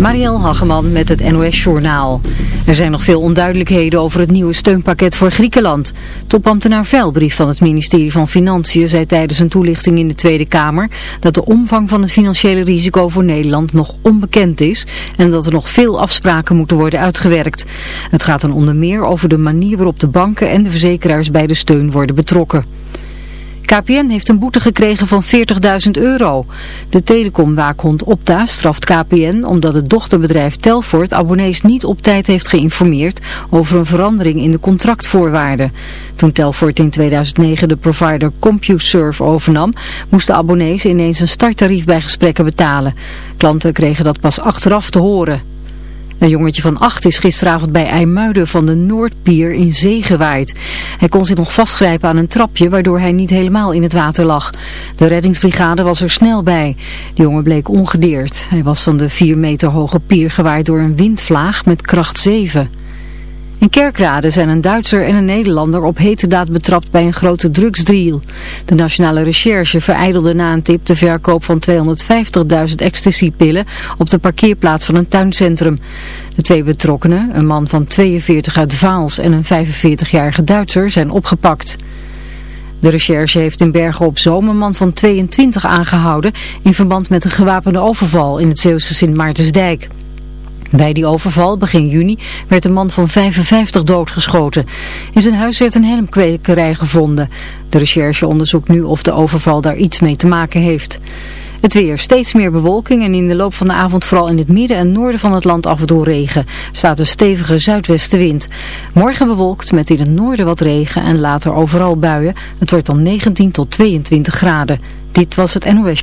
Marielle Hageman met het NOS Journaal. Er zijn nog veel onduidelijkheden over het nieuwe steunpakket voor Griekenland. Topambtenaar Veilbrief van het ministerie van Financiën zei tijdens een toelichting in de Tweede Kamer dat de omvang van het financiële risico voor Nederland nog onbekend is en dat er nog veel afspraken moeten worden uitgewerkt. Het gaat dan onder meer over de manier waarop de banken en de verzekeraars bij de steun worden betrokken. KPN heeft een boete gekregen van 40.000 euro. De telecomwaakhond Opta straft KPN omdat het dochterbedrijf Telfort abonnees niet op tijd heeft geïnformeerd over een verandering in de contractvoorwaarden. Toen Telfort in 2009 de provider CompuServe overnam, moesten abonnees ineens een starttarief bij gesprekken betalen. Klanten kregen dat pas achteraf te horen. Een jongetje van acht is gisteravond bij IJmuiden van de Noordpier in zee gewaaid. Hij kon zich nog vastgrijpen aan een trapje waardoor hij niet helemaal in het water lag. De reddingsbrigade was er snel bij. De jongen bleek ongedeerd. Hij was van de vier meter hoge pier gewaaid door een windvlaag met kracht 7. In Kerkrade zijn een Duitser en een Nederlander op hete daad betrapt bij een grote drugsdeal. De Nationale Recherche vereidelde na een tip de verkoop van 250.000 ecstasypillen op de parkeerplaats van een tuincentrum. De twee betrokkenen, een man van 42 uit Vaals en een 45-jarige Duitser, zijn opgepakt. De recherche heeft in Bergen op Zoom een man van 22 aangehouden in verband met een gewapende overval in het Zeeuwse Sint Maartensdijk. Bij die overval begin juni werd een man van 55 doodgeschoten. In zijn huis werd een helmkwekerij gevonden. De recherche onderzoekt nu of de overval daar iets mee te maken heeft. Het weer, steeds meer bewolking en in de loop van de avond vooral in het midden en noorden van het land af en toe regen. Staat een stevige zuidwestenwind. Morgen bewolkt met in het noorden wat regen en later overal buien. Het wordt dan 19 tot 22 graden. Dit was het NOS.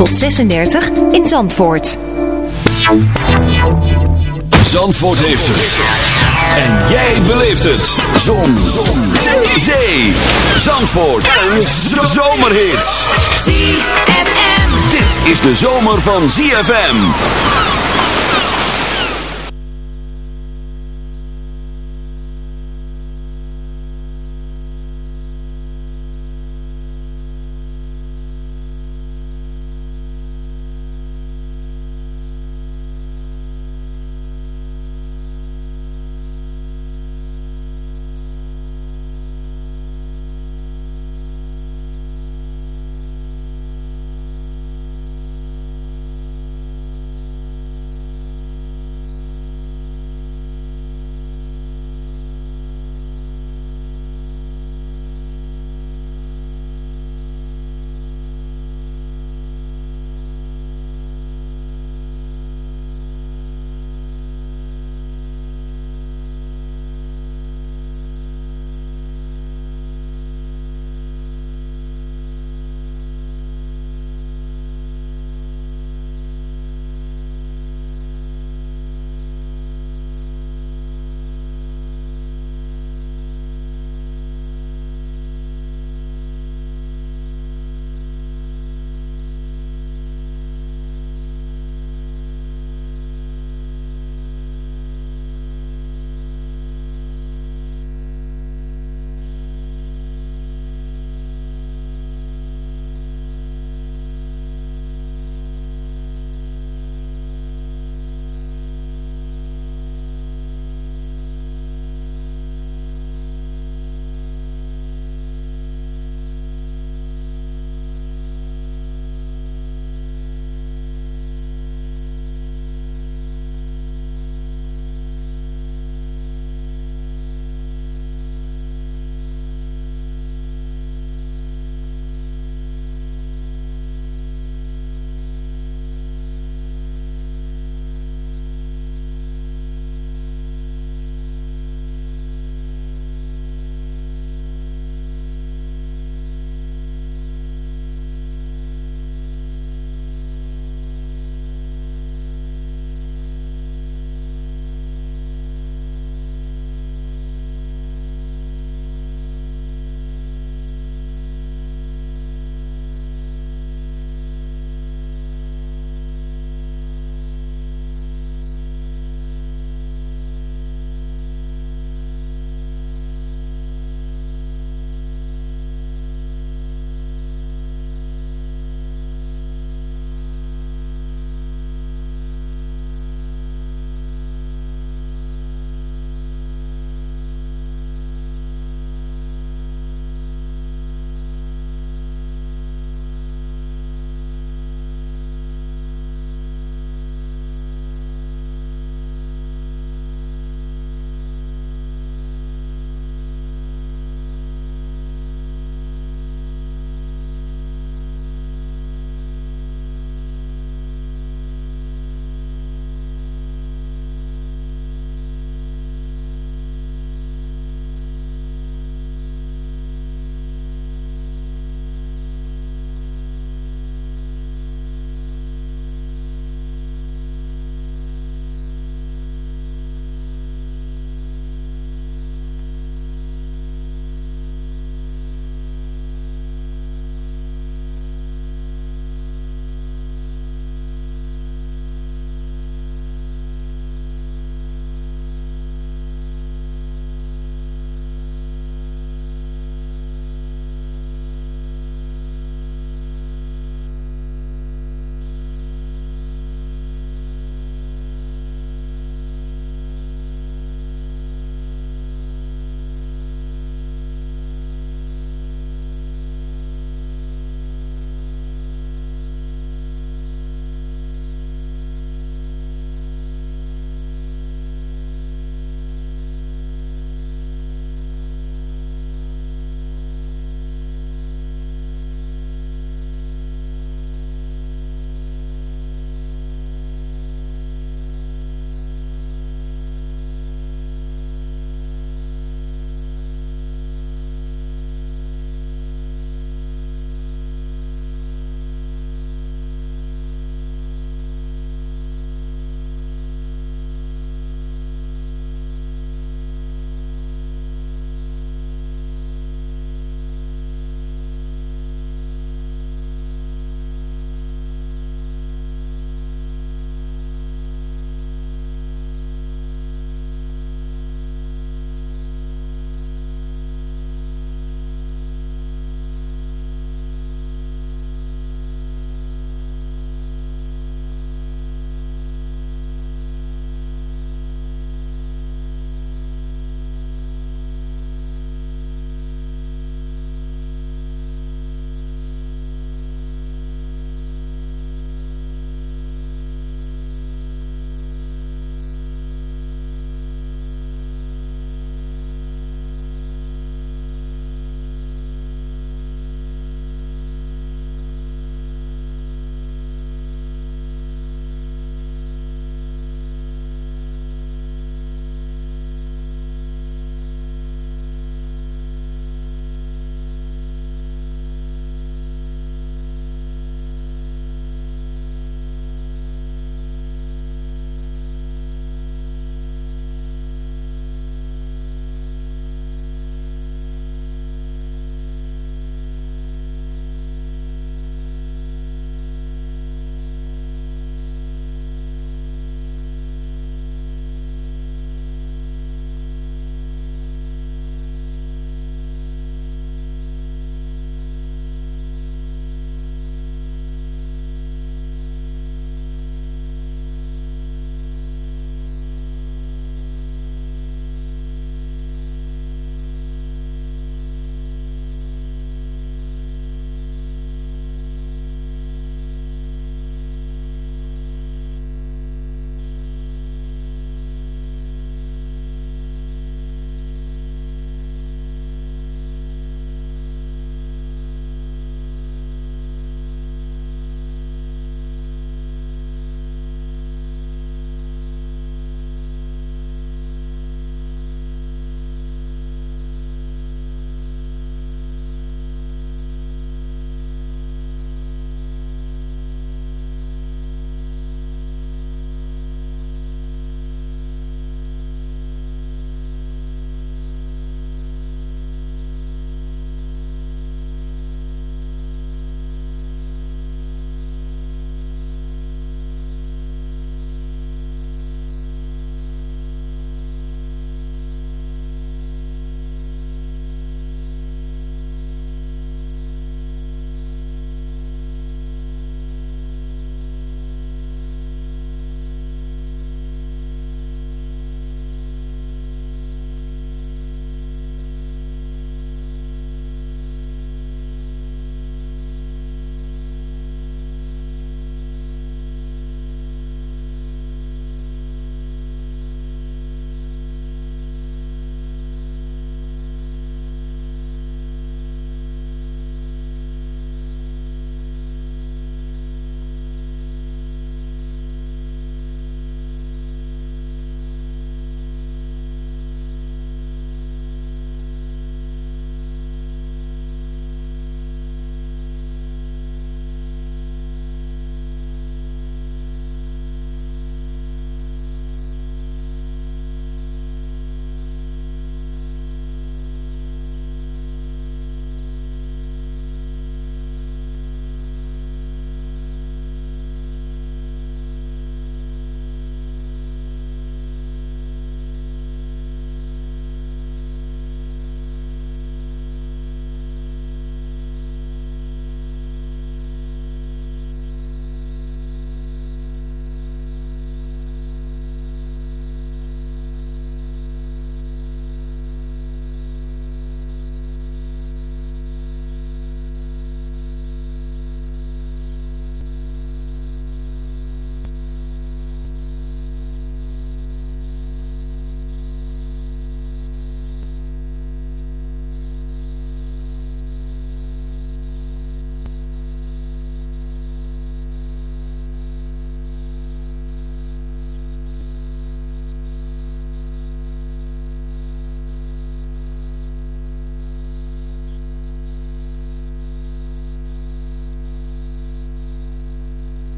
tot 36 in Zandvoort. Zandvoort heeft het. En jij beleeft het. Zon. Zon. Zee. Zee. Zandvoort. Een zomerhit. ZFM. Dit is de zomer van ZFM.